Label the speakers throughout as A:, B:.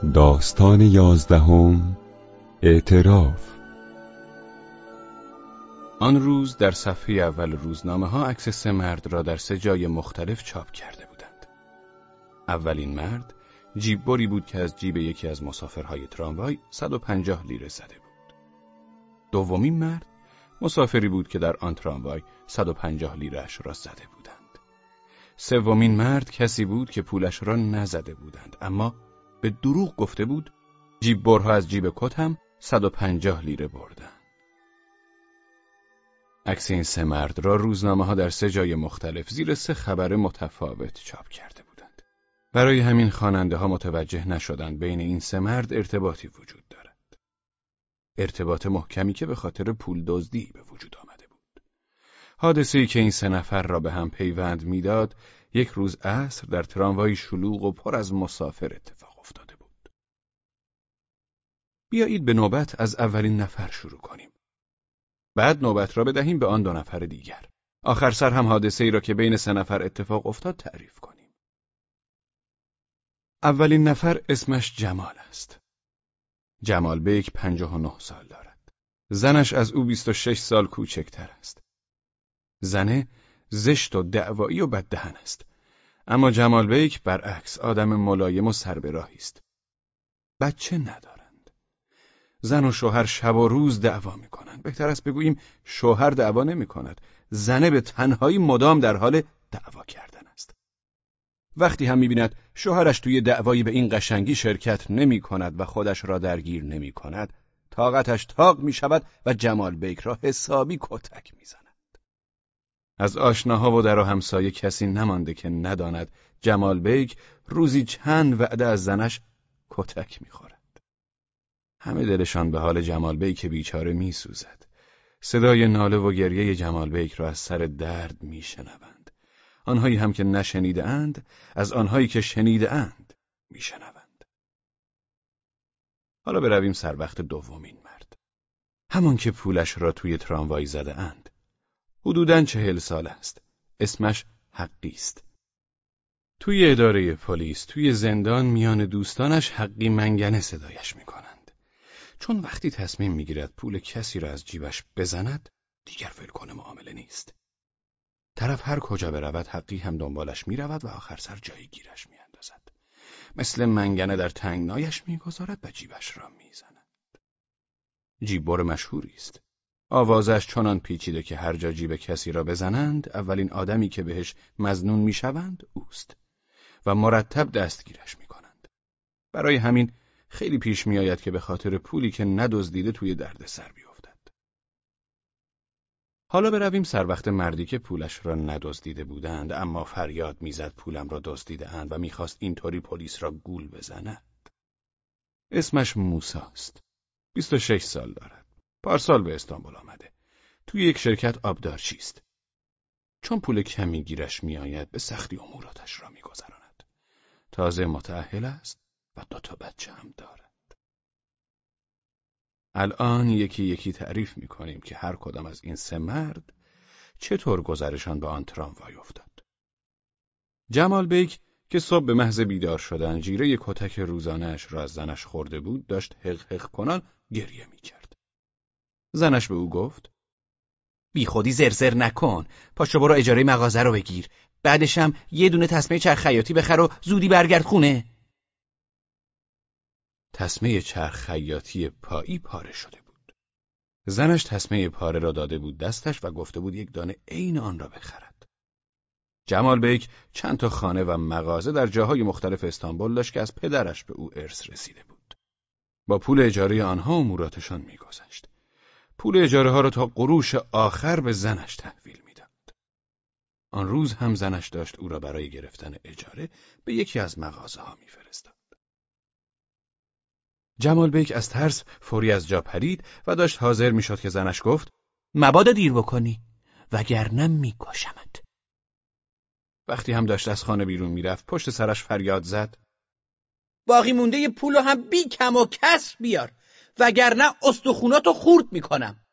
A: داستان یازدهم اعتراف
B: آن روز در صفحه اول روزنامه ها عکس سه مرد را در سه جای مختلف چاپ کرده بودند. اولین مرد جیب بری بود که از جیب یکی از مسافرهای تراموای 150 لیره زده بود. دومین مرد مسافری بود که در آن تراموای 150 لیرهش را زده بودند. سومین مرد کسی بود که پولش را نزده بودند اما به دروغ گفته بود جیب برها از جیب کتم 150 لیره بردن. عکس این سه مرد را روزنامه ها در سه جای مختلف زیر سه خبر متفاوت چاپ کرده بودند. برای همین خواننده ها متوجه نشدند بین این سه مرد ارتباطی وجود دارد. ارتباط محکمی که به خاطر پول دزدی به وجود آمده بود. حادثه ای که این سه نفر را به هم پیوند می‌داد، یک روز عصر در تراموای شلوغ و پر از مسافر اتفاق. بیایید به نوبت از اولین نفر شروع کنیم. بعد نوبت را بدهیم به آن دو نفر دیگر. آخر سر هم حادثه ای را که بین سه نفر اتفاق افتاد تعریف کنیم. اولین نفر اسمش جمال است. جمال بیک پنجاه و نه سال دارد. زنش از او بیست و شش سال کوچکتر است. زنه زشت و دعوایی و بددهن است. اما جمال بیک برعکس آدم ملایم و سر به است. بچه ندارند. زن و شوهر شب و روز دعوا می کنند. بهتر است بگوییم شوهر دعوا نمی کند. زنه به تنهایی مدام در حال دعوا کردن است. وقتی هم می‌بیند شوهرش توی دعوایی به این قشنگی شرکت نمی کند و خودش را درگیر نمی کند طاقتش طاق می شود و جمال بیگ را حسابی کتک می زند. از آشناها و در و همسایه کسی نمانده که نداند جمال بیگ روزی چند وعده از زنش کتک می‌خورد. همه دلشان به حال جمال بیگ که بیچاره میسوزد. صدای ناله و گریه جمال بیگ را از سر درد میشنوند. آنهایی هم که نشنیده اند از آنهایی که شنیده اند میشنوند. حالا برویم سر وقت دومین مرد. همان که پولش را توی تراموای زده اند. حدوداً چهل سال است. اسمش حقی است. توی اداره پلیس، توی زندان میان دوستانش حقی منگنه صدایش می‌کنند. چون وقتی تصمیم می‌گیرد پول کسی را از جیبش بزند، دیگر ولکن معامله نیست. طرف هر کجا برود حقی هم دنبالش می‌رود و آخر سر جایی گیرش میاندازد. مثل منگنه در تنگنایش می‌گذارد و جیبش را می‌زند. جیببر مشهوری است. آوازش چنان پیچیده که هر جا جیب کسی را بزنند اولین آدمی که بهش مزنون می‌شوند اوست و مرتب دستگیرش می‌کنند. برای همین خیلی پیش میآید که به خاطر پولی که ندزدیده توی درد سر بیفتد. حالا برویم سر وقت مردی که پولش را ندزدیده بودند اما فریاد می‌زد پولم را دزدیده اند و می‌خواست اینطوری پلیس را گول بزند. اسمش موساست. 26 سال دارد. پارسال به استانبول آمده. توی یک شرکت آبدارچی است. چون پول کمی گیرش میآید به سختی اموراتش را میگذراند. تازه متأهل است و دو تا بچه هم دارد. الان یکی یکی تعریف می کنیم که هر کدام از این سه مرد چطور گذرشان به آن تراموای افتاد. جمال بیک که صبح به محض بیدار شدن جیره کتک روزانهش را از زنش خورده بود داشت حق حق کنان گریه می کرد. زنش به او گفت بی خودی زرزر نکن پاشو برو اجاره مغازه رو بگیر بعدشم یه دونه تسمه چرخ خیاطی بخر و زودی برگرد خونه تسمه چرخ خیاطی پایی پاره شده بود زنش تسمه پاره را داده بود دستش و گفته بود یک دانه عین آن را بخرد جمال بیک چند تا خانه و مغازه در جاهای مختلف استانبول داشت که از پدرش به او ارث رسیده بود با پول اجاره آنها اموراتشان میگذشت پول اجاره ها را تا قروش آخر به زنش تحویل می‌داد. آن روز هم زنش داشت او را برای گرفتن اجاره به یکی از مغازه ها میفرستاد. جمال بیک از ترس فوری از جا پرید و داشت حاضر می‌شد که زنش گفت مبادا دیر بکنی وگرنه میکشمت. وقتی هم داشت از خانه بیرون می‌رفت پشت سرش فریاد زد.
C: باقی مونده پول هم بی کم و کس بیار وگرنه استخوناتو خورد می‌کنم.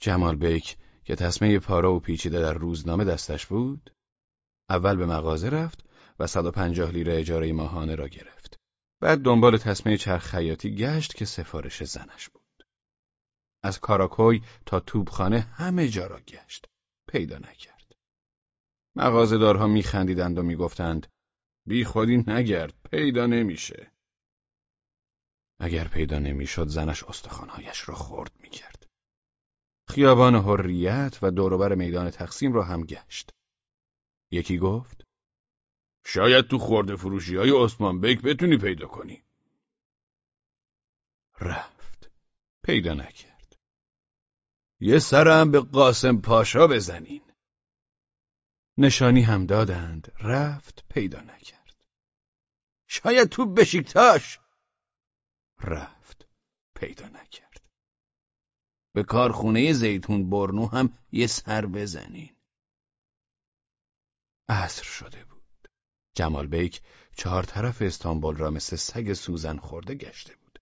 B: جمال بیک که تصمه پاره و پیچیده در روزنامه دستش بود اول به مغازه رفت و 150 لیره اجاره ماهانه را گرفت. بعد دنبال تسمه چرخ خیاطی گشت که سفارش زنش بود. از کاراکوی تا توبخانه همه جا را گشت. پیدا نکرد. مغازه‌دارها میخندیدند و می‌گفتند بی خودی نگرد پیدا نمیشه. اگر پیدا نمی‌شد زنش استخوانهایش را خرد می‌کرد. خیابان حریت و دوروبر میدان تقسیم را هم گشت. یکی گفت شاید تو خورده فروشی های عثمان بیک بتونی پیدا کنی. رفت. پیدا نکرد. یه سرم به قاسم پاشا بزنین. نشانی هم دادند. رفت. پیدا نکرد. شاید تو بشیکتاش. رفت. پیدا نکرد. به کارخونه زیتون برنو هم یه سر بزنین. عصر شده بود. جمال بیک چهار طرف استانبول را مثل سگ سوزن خورده گشته بود.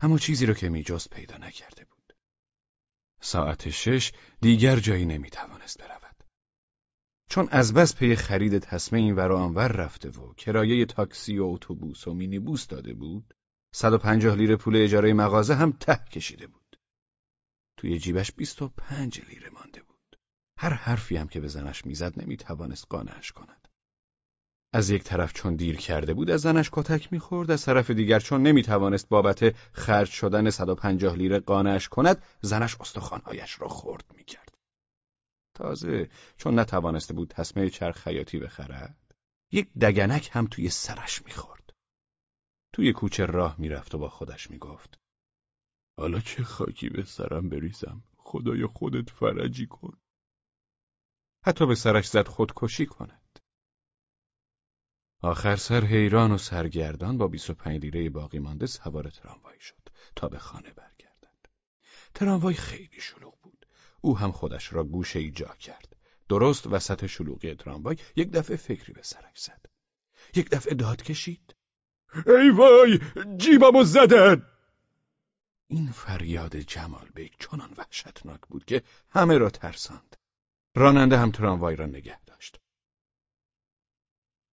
B: اما چیزی را که میجست پیدا نکرده بود. ساعت شش دیگر جایی نمی‌توانست برود. چون از بس پی خرید تسمه این ور آنور رفته و کرایه تاکسی و اتوبوس و مینیبوس داده بود، 150 لیره پول اجاره مغازه هم ته کشیده بود. توی جیبش 25 لیره مانده بود. هر حرفی هم که به زنش می‌زد نمی‌توانست قانعش کند. از یک طرف چون دیر کرده بود از زنش کتک می‌خورد از طرف دیگر چون نمی‌توانست بابت خرج شدن 150 لیره قانعش کند زنش استخوانهایش را خورد می‌کرد. تازه چون نتوانسته بود تسمه چرخ خیاطی بخرد یک دگنک هم توی سرش می‌خورد. توی کوچه راه می‌رفت و با خودش می‌گفت حالا چه خاکی به سرم بریزم؟ خدای خودت فرجی کن. حتی به سرش زد خودکشی کند. آخر سر حیران و سرگردان با 25 لیره باقی مانده سوار تراموای شد تا به خانه برگردد. تراموای خیلی شلوغ بود. او هم خودش را گوشه ای جا کرد. درست وسط شلوغی تراموای یک دفعه فکری به سرش زد. یک دفعه داد کشید. ای وای جیبمو زدن! این فریاد جمال بیک چنان وحشتناک بود که همه را ترساند. راننده هم تراموای را نگه.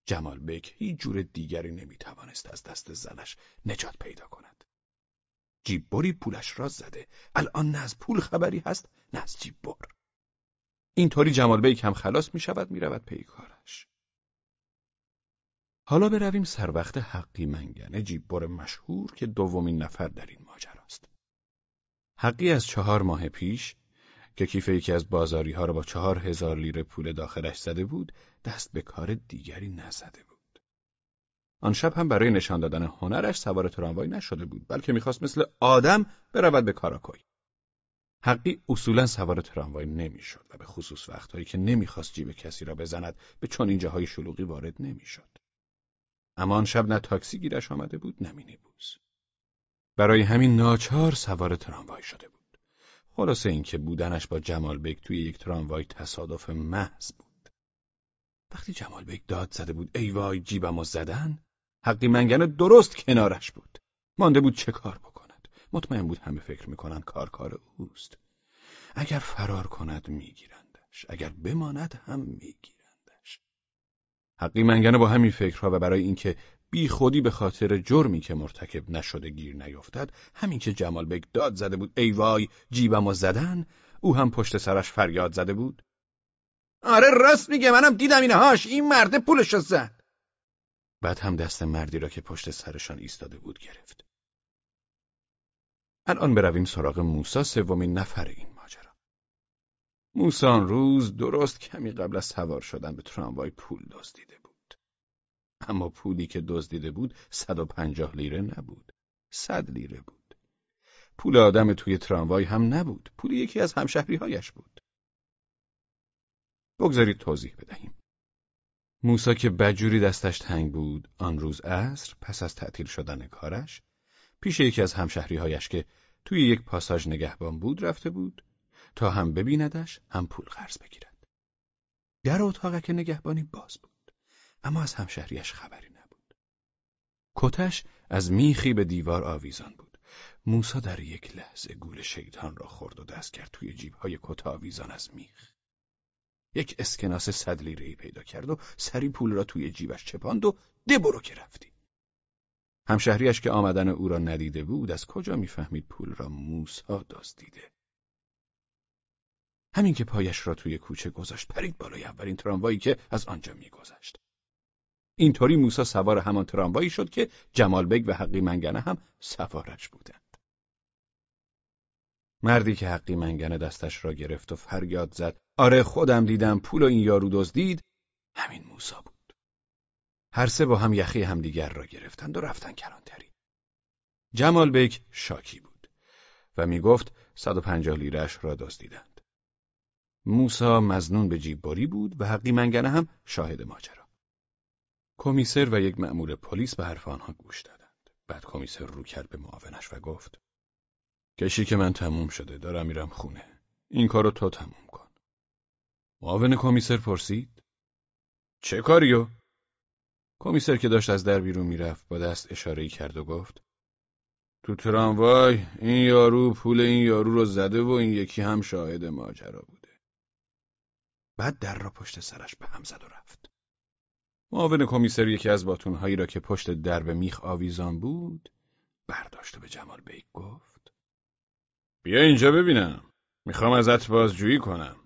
B: جمال بیک هیچ جور دیگری نمی‌توانست از دست زنش نجات پیدا کند. جیببری پولش را زده. الان نه از پول خبری هست نه از جیببر. اینطوری جمال بیک هم خلاص می شود می رود پی کارش. حالا برویم سر وقت حقی منگنه جیببر مشهور که دومین نفر در این ماجراست. حقی از چهار ماه پیش که کیف یکی از بازاری ها را با چهار هزار لیره پول داخلش زده بود دست به کار دیگری نزده بود. آن شب هم برای نشان دادن هنرش سوار تراموای نشده بود بلکه می‌خواست مثل آدم برود به کاراکوی. حقی اصولا سوار تراموای نمی‌شد و به خصوص وقتهایی که نمی‌خواست جیب کسی را بزند به چنین جاهای شلوغی وارد نمی‌شد. اما آن شب نه تاکسی گیرش آمده بود نه مینیبوس. برای همین ناچار سوار تراموای شده بود. خلاصه اینکه بودنش با جمال بیک توی یک تراموای تصادف محض بود. وقتی جمال بیک داد زده بود ای وای جیبمو زدن حقی منگنه درست کنارش بود. مانده بود چه کار بکند. مطمئن بود همه فکر می‌کنن کار کار اوست. اگر فرار کند میگیرندش. اگر بماند هم میگیرندش. حقی منگنه با همین فکرها و برای اینکه بی خودی به خاطر جرمی که مرتکب نشده گیر نیفتد همین که جمال بگ داد زده بود ای وای جیبمو زدن؟ او هم پشت سرش فریاد زده بود. آره راست میگه منم دیدم اینه هاش این مرده پولش زد. بعد هم دست مردی را که پشت سرشان ایستاده بود گرفت. الان برویم سراغ موسا سومین نفر این ماجرا. موسا روز درست کمی قبل از سوار شدن به تراموای پول دزدیده اما پولی که دزدیده بود صد و پنجاه لیره نبود. صد لیره بود. پول آدم توی تراموای هم نبود. پول یکی از همشهریهایش بود. بگذارید توضیح بدهیم. موسا که بجوری دستش تنگ بود آن روز عصر پس از تعطیل شدن کارش پیش یکی از همشهریهایش که توی یک پاساژ نگهبان بود رفته بود تا هم ببیندش هم پول قرض بگیرد. در اتاق که نگهبانی باز بود. اما از همشهریش خبری نبود. کتش از میخی به دیوار آویزان بود. موسا در یک لحظه گول شیطان را خورد و دست کرد توی جیبهای کت آویزان از میخ. یک اسکناس صد لیره‌ای پیدا کرد و سری پول را توی جیبش چپاند و ده برو که رفتی. همشهریش که آمدن او را ندیده بود از کجا می‌فهمید پول را موسا دزدیده همین که پایش را توی کوچه گذاشت پرید بالای اولین تراموایی که از آنجا میگذشت اینطوری موسا سوار همان تراموایی شد که جمال بیگ و حقی منگنه هم سوارش بودند. مردی که حقی منگنه دستش را گرفت و فریاد زد. آره خودم دیدم پول و این یارو دزدید. همین موسا بود. هر سه با هم یقه‌ی همدیگر را گرفتند و رفتن کلانتری جمال بیگ شاکی بود و می‌گفت 150 لیرش را دزدیدند. موسا مزنون به جیببری بود و حقی منگنه هم شاهد ماجرا. کمیسر و یک مأمور پلیس به حرف آنها گوش دادند. بعد کمیسر رو کرد به معاونش و گفت: کشی که من تموم شده دارم میرم خونه. این کارو تو تموم کن. معاون کمیسر پرسید: چه کاریو؟ کمیسر که داشت از در بیرون می‌رفت با دست اشاره کرد و گفت: تو تراموای این یارو پول این یارو رو زده و این یکی هم شاهد ماجرا بود. بعد در را پشت سرش به هم زد و رفت. معاون کمیسر یکی از باتونهایی را که پشت در به میخ آویزان بود برداشت و به جمال بیگ گفت. بیا اینجا ببینم. می‌خوام ازت بازجویی کنم.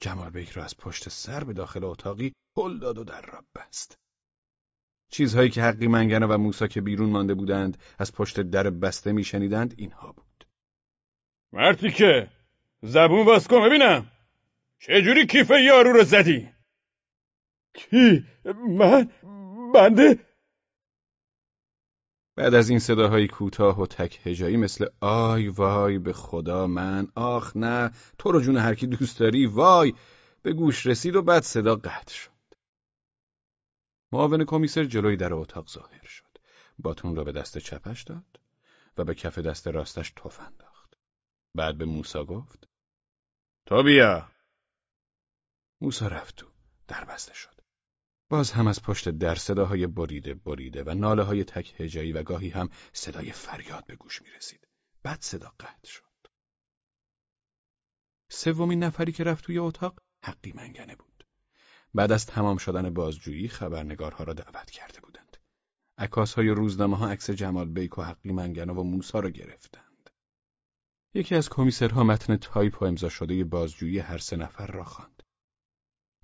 B: جمال بیگ را از پشت سر به داخل اتاقی هل داد و در را بست. چیزهایی که حقی منگنه و موسا که بیرون مانده بودند از پشت در بسته میشنیدند اینها بود. مرتی که زبون باز کن ببینم. چجوری کیف یارو رو زدی؟
D: کی؟ من؟ بنده؟
B: بعد از این صداهای کوتاه و تک هجایی مثل آی وای به خدا من آخ نه تو رو جون هرکی دوست داری وای به گوش رسید و بعد صدا قطع شد معاون کمیسر جلوی در اتاق ظاهر شد باتون را به دست چپش داد و به کف دست راستش تف انداخت بعد به موسا گفت تو بیا موسا رفت تو در بسته شد باز هم از پشت در صداهای بریده بریده و ناله های تک هجایی و گاهی هم صدای فریاد به گوش می رسید. بعد صدا قطع شد. سومین نفری که رفت توی اتاق حقی منگنه بود. بعد از تمام شدن بازجویی خبرنگارها را دعوت کرده بودند. عکاس های روزنامه ها عکس جمال بیگ و حقی منگنه و موسا را گرفتند. یکی از کمیسرها متن تایپ و امضا شده بازجویی هر سه نفر را خواند.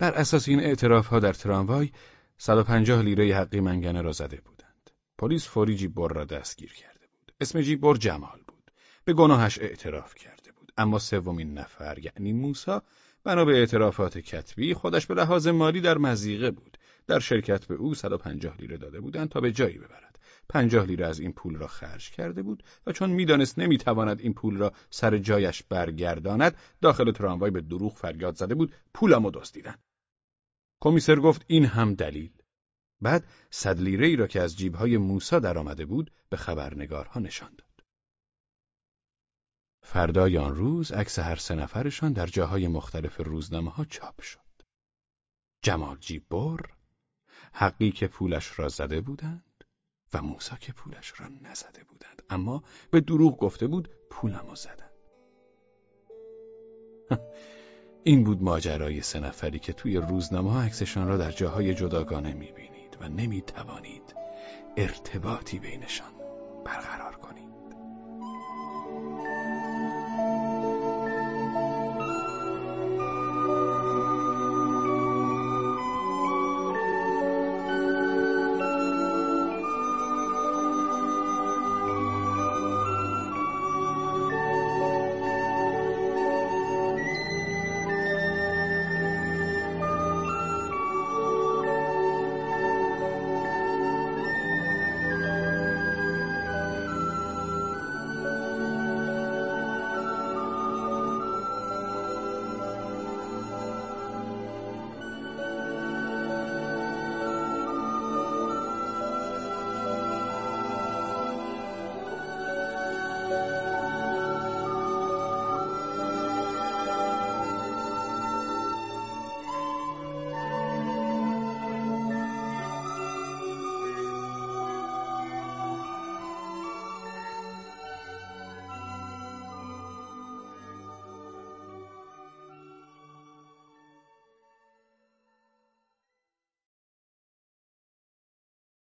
B: بر اساس این اعتراف ها در تراموای 150 لیره حقی منگنه را زده بودند. پلیس فوری جیببر را دستگیر کرده بود. اسم جیببر جمال بود. به گناهش اعتراف کرده بود. اما سومین نفر یعنی موسا بنا به اعترافات کتبی خودش به لحاظ مالی در مزیقه بود. در شرکت به او 150 لیره داده بودند تا به جایی ببرد. 50 لیره از این پول را خرج کرده بود و چون می‌دانست نمی‌تواند این پول را سر جایش برگرداند داخل تراموای به دروغ فریاد زده بود پولمو دزدیدن کمیسر گفت این هم دلیل. بعد صد ای را که از جیبهای موسا درآمده بود به خبرنگارها نشان داد. فردای آن روز عکس هر سه نفرشان در جاهای مختلف روزنامه ها چاپ شد. جمال جیببر، حقی که پولش را زده بودند و موسا که پولش را نزده بودند اما به دروغ گفته بود پولمو زدند. این بود ماجرای سه نفری که توی روزنامه عکسشان را در جاهای جداگانه می‌بینید و نمی‌توانید ارتباطی بینشان برقرار thank you